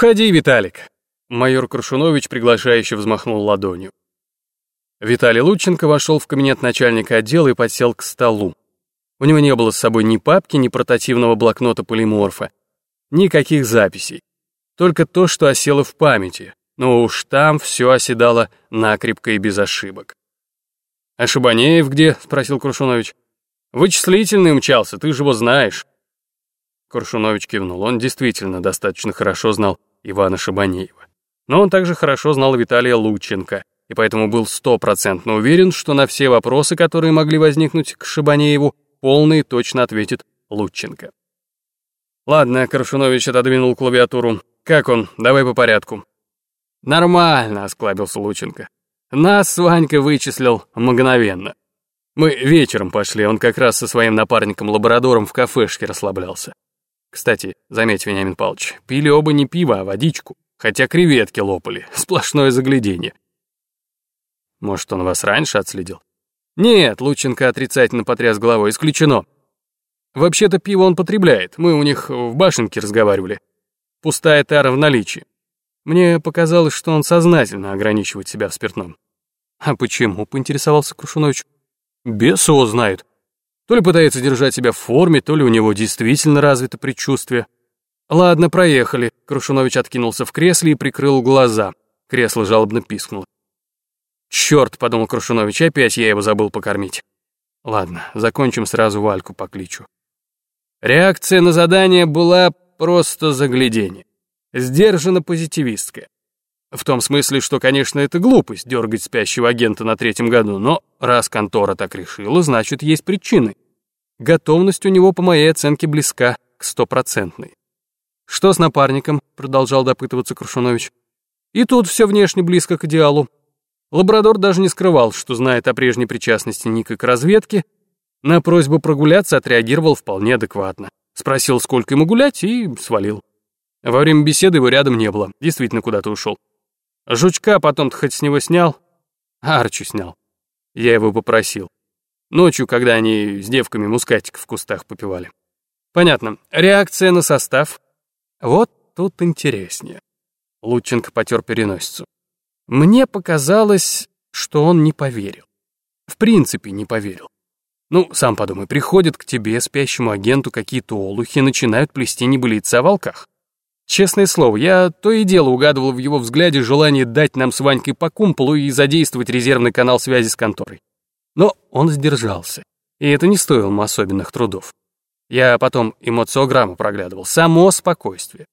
«Входи, Виталик!» Майор Крушунович приглашающе взмахнул ладонью. Виталий Лученко вошел в кабинет начальника отдела и подсел к столу. У него не было с собой ни папки, ни портативного блокнота полиморфа, никаких записей. Только то, что осело в памяти, но уж там все оседало накрепко и без ошибок. «А Шабанеев где?» — спросил Крушунович. «Вычислительный умчался, ты же его знаешь». Крушунович кивнул. Он действительно достаточно хорошо знал Ивана Шабанеева. Но он также хорошо знал Виталия Лученко, и поэтому был стопроцентно уверен, что на все вопросы, которые могли возникнуть к Шабанееву, полно и точно ответит Лученко. «Ладно», — Крушунович отодвинул клавиатуру. «Как он? Давай по порядку». «Нормально», — осклабился Лученко. «Нас с Ванькой вычислил мгновенно. Мы вечером пошли, он как раз со своим напарником-лабрадором в кафешке расслаблялся. Кстати, заметь, Вениамин Павлович, пили оба не пиво, а водичку, хотя креветки лопали, сплошное заглядение. Может, он вас раньше отследил? Нет, Лученко отрицательно потряс головой, исключено. Вообще-то пиво он потребляет, мы у них в башенке разговаривали. Пустая тара в наличии. Мне показалось, что он сознательно ограничивает себя в спиртном. А почему, поинтересовался Крушунович. Бес его знает. То ли пытается держать себя в форме, то ли у него действительно развито предчувствие. Ладно, проехали. Крушунович откинулся в кресле и прикрыл глаза. Кресло жалобно пискнуло. Черт, подумал Крушунович, опять я его забыл покормить. Ладно, закончим сразу Вальку по кличу. Реакция на задание была просто заглядение. Сдержанно позитивистская. В том смысле, что, конечно, это глупость дергать спящего агента на третьем году, но раз контора так решила, значит, есть причины. Готовность у него, по моей оценке, близка к стопроцентной. «Что с напарником?» — продолжал допытываться Крушунович. И тут все внешне близко к идеалу. Лабрадор даже не скрывал, что знает о прежней причастности Ника к разведке. На просьбу прогуляться отреагировал вполне адекватно. Спросил, сколько ему гулять, и свалил. Во время беседы его рядом не было, действительно куда-то ушел. Жучка потом-то хоть с него снял? Арчу снял. Я его попросил. Ночью, когда они с девками мускатик в кустах попивали. Понятно. Реакция на состав. Вот тут интереснее. Лученко потер переносицу. Мне показалось, что он не поверил. В принципе, не поверил. Ну, сам подумай, приходят к тебе, спящему агенту, какие-то олухи, начинают плести небылицы о волках. Честное слово, я то и дело угадывал в его взгляде желание дать нам с Ванькой по кумполу и задействовать резервный канал связи с конторой. Но он сдержался, и это не стоило ему особенных трудов. Я потом эмоциограмму проглядывал, само спокойствие.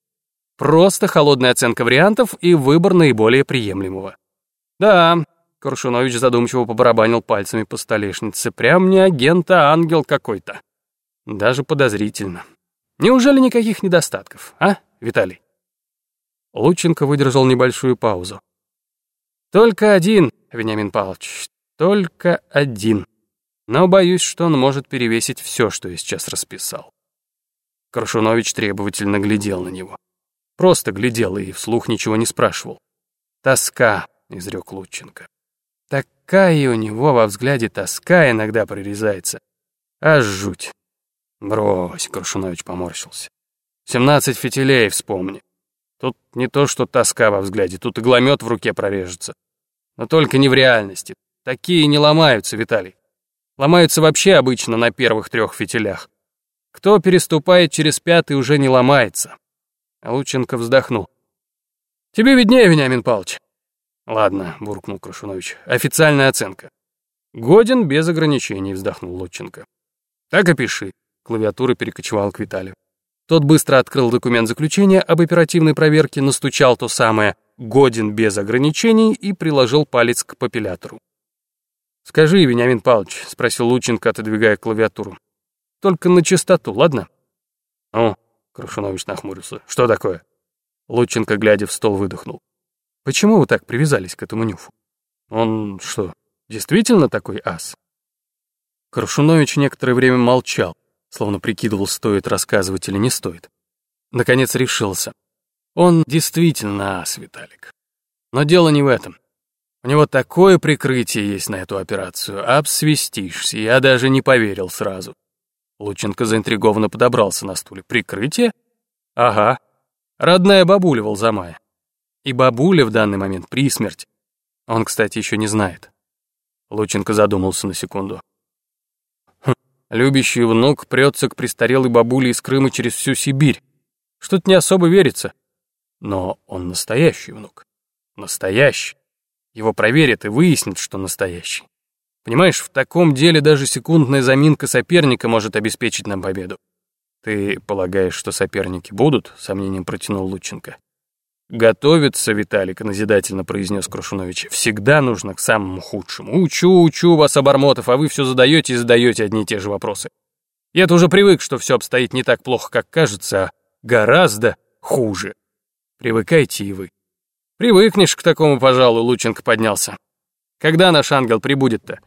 Просто холодная оценка вариантов и выбор наиболее приемлемого. Да, Коршунович задумчиво побарабанил пальцами по столешнице. Прям не агент, а ангел какой-то. Даже подозрительно. Неужели никаких недостатков, а? Виталий?» Лученко выдержал небольшую паузу. «Только один, Вениамин Павлович, только один. Но боюсь, что он может перевесить все, что я сейчас расписал». Крашунович требовательно глядел на него. Просто глядел и вслух ничего не спрашивал. «Тоска», — изрек Лученко. «Такая у него во взгляде тоска иногда прорезается. Аж жуть». «Брось», — Крашунович поморщился. Семнадцать фитилей, вспомни. Тут не то, что тоска во взгляде, тут игломет в руке прорежется. Но только не в реальности. Такие не ломаются, Виталий. Ломаются вообще обычно на первых трех фитилях. Кто переступает через пятый, уже не ломается. А Лученко вздохнул. Тебе виднее, Вениамин Павлович. Ладно, буркнул Крушунович. Официальная оценка. Годен без ограничений, вздохнул Лученко. Так и пиши. Клавиатура перекочевала к Виталию. Тот быстро открыл документ заключения об оперативной проверке, настучал то самое «годен без ограничений» и приложил палец к папиллятору. «Скажи, Вениамин Павлович», — спросил Лученко, отодвигая клавиатуру. «Только на чистоту, ладно?» «О», — Крушунович нахмурился, — «что такое?» Лученко, глядя в стол, выдохнул. «Почему вы так привязались к этому нюфу? Он что, действительно такой ас?» Крушунович некоторое время молчал словно прикидывал, стоит рассказывать или не стоит. Наконец решился. Он действительно ас, Виталик. Но дело не в этом. У него такое прикрытие есть на эту операцию, обсвистишься, я даже не поверил сразу. Лученко заинтригованно подобрался на стуле. Прикрытие? Ага. Родная бабуля Волзамая. И бабуля в данный момент при смерти. Он, кстати, еще не знает. Лученко задумался на секунду. Любящий внук прется к престарелой бабуле из Крыма через всю Сибирь. Что-то не особо верится. Но он настоящий внук. Настоящий. Его проверят и выяснят, что настоящий. Понимаешь, в таком деле даже секундная заминка соперника может обеспечить нам победу. Ты полагаешь, что соперники будут? Сомнением протянул Лученко. «Готовиться, Виталик», — назидательно произнес Крушунович, «всегда нужно к самому худшему. Учу, учу вас, обормотов, а вы все задаете и задаете одни и те же вопросы. Я-то уже привык, что все обстоит не так плохо, как кажется, а гораздо хуже. Привыкайте и вы». «Привыкнешь к такому, пожалуй», — Лученко поднялся. «Когда наш ангел прибудет-то?»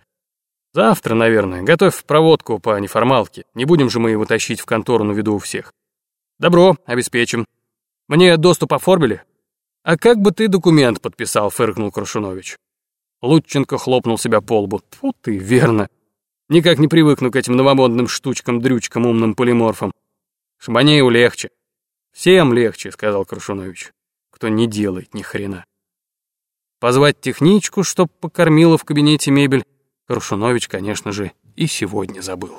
«Завтра, наверное. Готовь проводку по неформалке. Не будем же мы его тащить в контору на виду у всех». «Добро, обеспечим. Мне доступ оформили?» «А как бы ты документ подписал?» — фыркнул Крушунович. Лутченко хлопнул себя по лбу. Тьфу ты, верно. Никак не привыкну к этим новомодным штучкам, дрючкам, умным полиморфам. Шабанею легче. Всем легче, сказал Крушунович. Кто не делает ни хрена. Позвать техничку, чтоб покормила в кабинете мебель, Крушунович, конечно же, и сегодня забыл.